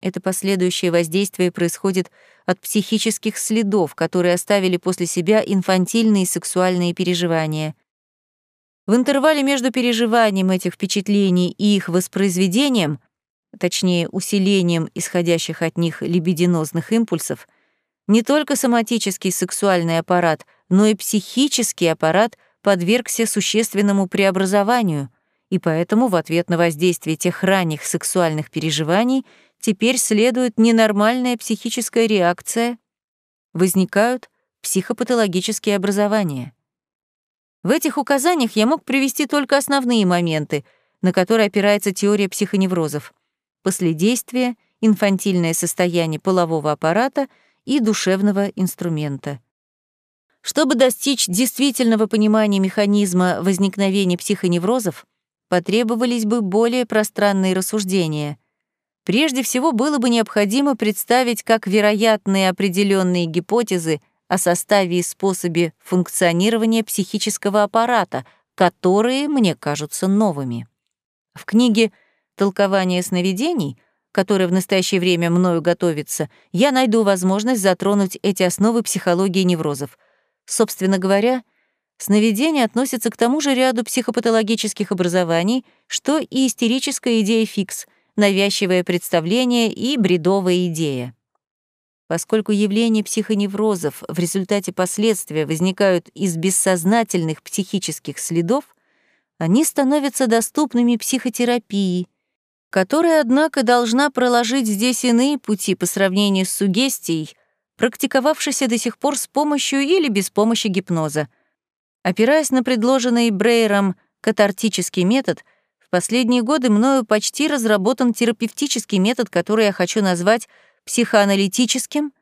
Это последующее воздействие происходит от психических следов, которые оставили после себя инфантильные сексуальные переживания. В интервале между переживанием этих впечатлений и их воспроизведением, точнее, усилением исходящих от них либидинозных импульсов, не только соматический сексуальный аппарат, но и психический аппарат подвергся существенному преобразованию, и поэтому в ответ на воздействие тех ранних сексуальных переживаний теперь следует ненормальная психическая реакция, возникают психопатологические образования. В этих указаниях я мог привести только основные моменты, на которые опирается теория психоневрозов. Последействие, инфантильное состояние полового аппарата и душевного инструмента. Чтобы достичь действительного понимания механизма возникновения психоневрозов, потребовались бы более пространные рассуждения — Прежде всего, было бы необходимо представить как вероятные определенные гипотезы о составе и способе функционирования психического аппарата, которые мне кажутся новыми. В книге «Толкование сновидений», которая в настоящее время мною готовится, я найду возможность затронуть эти основы психологии неврозов. Собственно говоря, сновидения относятся к тому же ряду психопатологических образований, что и истерическая идея фикс — навязчивое представление и бредовая идея. Поскольку явления психоневрозов в результате последствия возникают из бессознательных психических следов, они становятся доступными психотерапии, которая, однако, должна проложить здесь иные пути по сравнению с сугестией, практиковавшейся до сих пор с помощью или без помощи гипноза. Опираясь на предложенный Брейером катартический метод, последние годы мною почти разработан терапевтический метод, который я хочу назвать психоаналитическим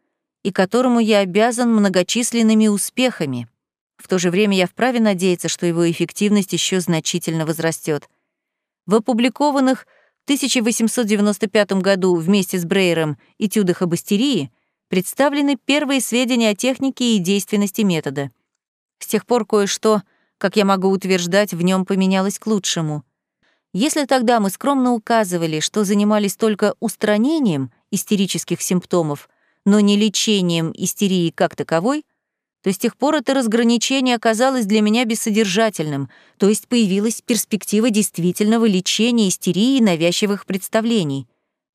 и которому я обязан многочисленными успехами. В то же время я вправе надеяться, что его эффективность еще значительно возрастет. В опубликованных в 1895 году вместе с Брейером «Этюдах об истерии» представлены первые сведения о технике и действенности метода. С тех пор кое-что, как я могу утверждать, в нем поменялось к лучшему — если тогда мы скромно указывали, что занимались только устранением истерических симптомов, но не лечением истерии как таковой, то с тех пор это разграничение оказалось для меня бессодержательным, то есть появилась перспектива действительного лечения истерии и навязчивых представлений.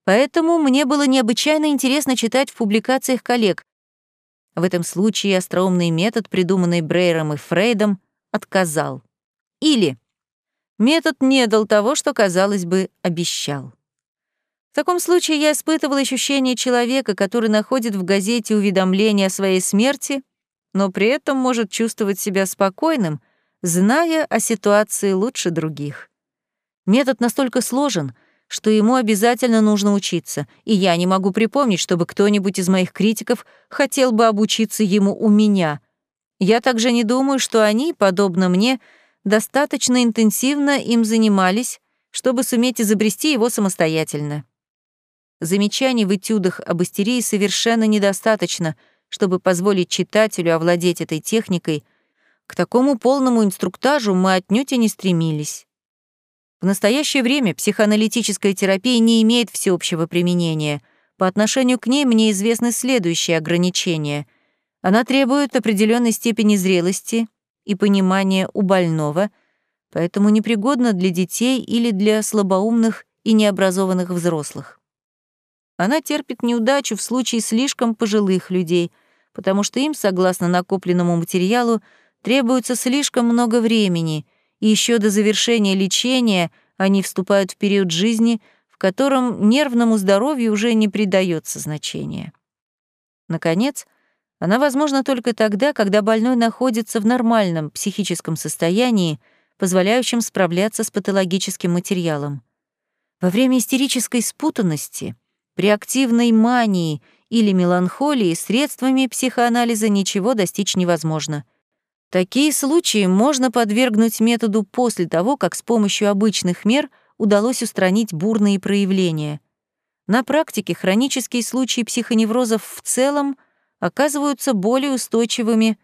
Поэтому мне было необычайно интересно читать в публикациях коллег. В этом случае остроумный метод, придуманный Брейером и Фрейдом, отказал. Или Метод не дал того, что, казалось бы, обещал. В таком случае я испытывал ощущение человека, который находит в газете уведомление о своей смерти, но при этом может чувствовать себя спокойным, зная о ситуации лучше других. Метод настолько сложен, что ему обязательно нужно учиться, и я не могу припомнить, чтобы кто-нибудь из моих критиков хотел бы обучиться ему у меня. Я также не думаю, что они, подобно мне, достаточно интенсивно им занимались, чтобы суметь изобрести его самостоятельно. Замечаний в этюдах об истерии совершенно недостаточно, чтобы позволить читателю овладеть этой техникой. К такому полному инструктажу мы отнюдь и не стремились. В настоящее время психоаналитическая терапия не имеет всеобщего применения. По отношению к ней мне известны следующие ограничения. Она требует определенной степени зрелости, и понимание у больного, поэтому непригодна для детей или для слабоумных и необразованных взрослых. Она терпит неудачу в случае слишком пожилых людей, потому что им, согласно накопленному материалу, требуется слишком много времени, и еще до завершения лечения они вступают в период жизни, в котором нервному здоровью уже не придается значения. Наконец, она возможна только тогда, когда больной находится в нормальном психическом состоянии, позволяющем справляться с патологическим материалом. Во время истерической спутанности, при активной мании или меланхолии средствами психоанализа ничего достичь невозможно. Такие случаи можно подвергнуть методу после того, как с помощью обычных мер удалось устранить бурные проявления. На практике хронические случаи психоневрозов в целом — оказываются более устойчивыми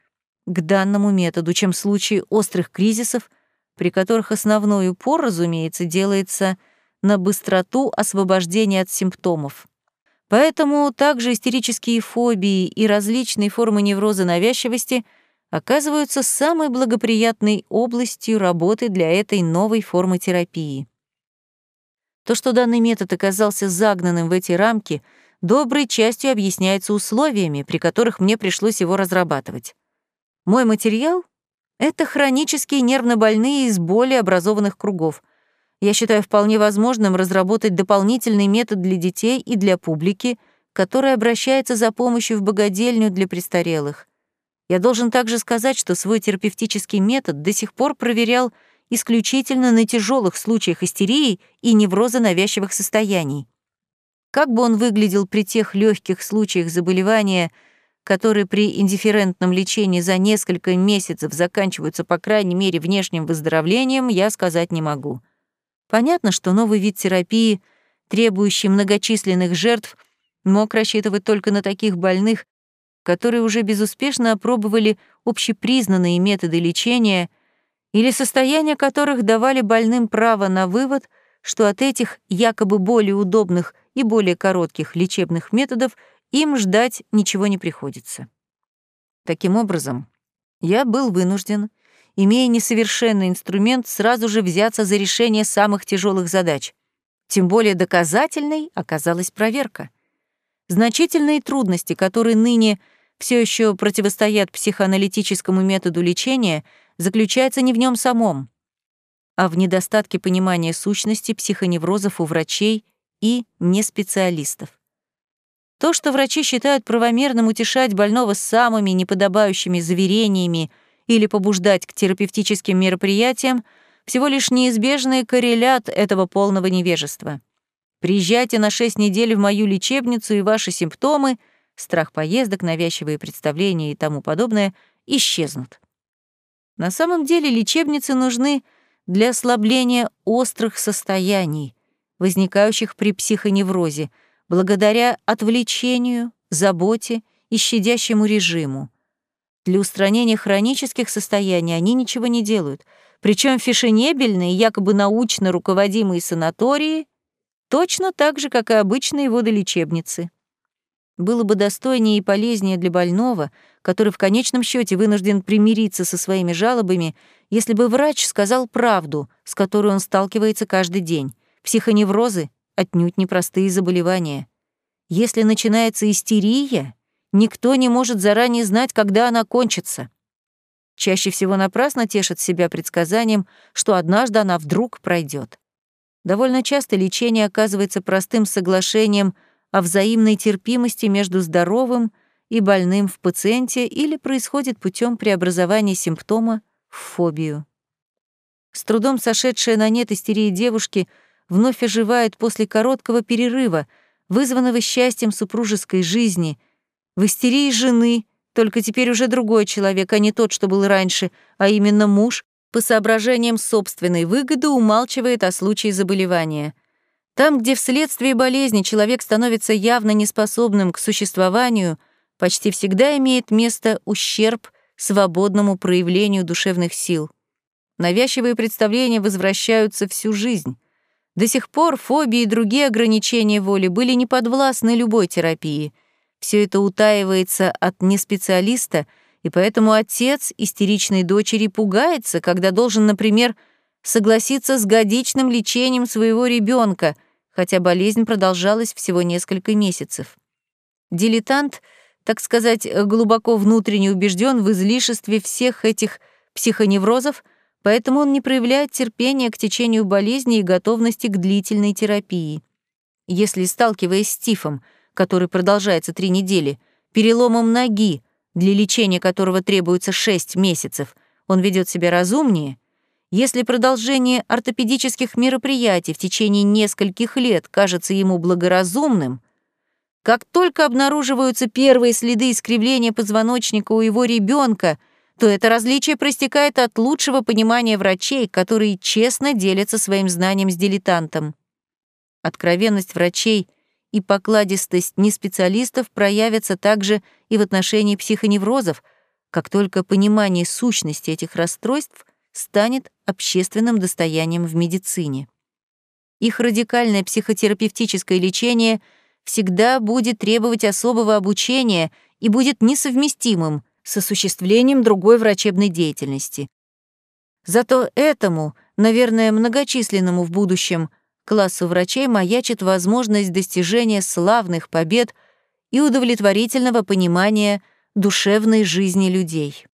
к данному методу, чем случаи острых кризисов, при которых основной упор, разумеется, делается на быстроту освобождения от симптомов. Поэтому также истерические фобии и различные формы невроза навязчивости оказываются самой благоприятной областью работы для этой новой формы терапии. То, что данный метод оказался загнанным в эти рамки, доброй частью объясняется условиями, при которых мне пришлось его разрабатывать. Мой материал — это хронические нервнобольные из более образованных кругов. Я считаю вполне возможным разработать дополнительный метод для детей и для публики, которая обращается за помощью в богадельню для престарелых. Я должен также сказать, что свой терапевтический метод до сих пор проверял исключительно на тяжелых случаях истерии и невроза навязчивых состояний. Как бы он выглядел при тех легких случаях заболевания, которые при индифферентном лечении за несколько месяцев заканчиваются, по крайней мере, внешним выздоровлением, я сказать не могу. Понятно, что новый вид терапии, требующий многочисленных жертв, мог рассчитывать только на таких больных, которые уже безуспешно опробовали общепризнанные методы лечения — или состояния которых давали больным право на вывод, что от этих якобы более удобных и более коротких лечебных методов им ждать ничего не приходится. Таким образом, я был вынужден, имея несовершенный инструмент, сразу же взяться за решение самых тяжелых задач. Тем более доказательной оказалась проверка. Значительные трудности, которые ныне все еще противостоят психоаналитическому методу лечения — заключается не в нем самом, а в недостатке понимания сущности психоневрозов у врачей и неспециалистов. То, что врачи считают правомерным утешать больного самыми неподобающими заверениями или побуждать к терапевтическим мероприятиям, всего лишь неизбежный коррелят этого полного невежества. Приезжайте на 6 недель в мою лечебницу, и ваши симптомы — страх поездок, навязчивые представления и тому подобное — исчезнут. На самом деле лечебницы нужны для ослабления острых состояний, возникающих при психоневрозе, благодаря отвлечению, заботе и щадящему режиму. Для устранения хронических состояний они ничего не делают, причем фешенебельные, якобы научно руководимые санатории точно так же, как и обычные водолечебницы. Было бы достойнее и полезнее для больного, который в конечном счете вынужден примириться со своими жалобами, если бы врач сказал правду, с которой он сталкивается каждый день. Психоневрозы — отнюдь непростые заболевания. Если начинается истерия, никто не может заранее знать, когда она кончится. Чаще всего напрасно тешат себя предсказанием, что однажды она вдруг пройдет. Довольно часто лечение оказывается простым соглашением — о взаимной терпимости между здоровым и больным в пациенте или происходит путем преобразования симптома в фобию. С трудом сошедшая на нет истерия девушки вновь оживает после короткого перерыва, вызванного счастьем супружеской жизни, в истерии жены, только теперь уже другой человек, а не тот, что был раньше, а именно муж, по соображениям собственной выгоды умалчивает о случае заболевания — там, где вследствие болезни человек становится явно неспособным к существованию, почти всегда имеет место ущерб свободному проявлению душевных сил. Навязчивые представления возвращаются всю жизнь. До сих пор фобии и другие ограничения воли были неподвластны любой терапии. Все это утаивается от неспециалиста, и поэтому отец истеричной дочери пугается, когда должен, например, согласиться с годичным лечением своего ребенка, хотя болезнь продолжалась всего несколько месяцев. Дилетант, так сказать, глубоко внутренне убежден в излишестве всех этих психоневрозов, поэтому он не проявляет терпения к течению болезни и готовности к длительной терапии. Если, сталкиваясь с тифом, который продолжается три недели, переломом ноги, для лечения которого требуется 6 месяцев, он ведет себя разумнее, если продолжение ортопедических мероприятий в течение нескольких лет кажется ему благоразумным, как только обнаруживаются первые следы искривления позвоночника у его ребенка, то это различие проистекает от лучшего понимания врачей, которые честно делятся своим знанием с дилетантом. Откровенность врачей и покладистость неспециалистов проявятся также и в отношении психоневрозов, как только понимание сущности этих расстройств станет общественным достоянием в медицине. Их радикальное психотерапевтическое лечение всегда будет требовать особого обучения и будет несовместимым с осуществлением другой врачебной деятельности. Зато этому, наверное, многочисленному в будущем классу врачей маячит возможность достижения славных побед и удовлетворительного понимания душевной жизни людей.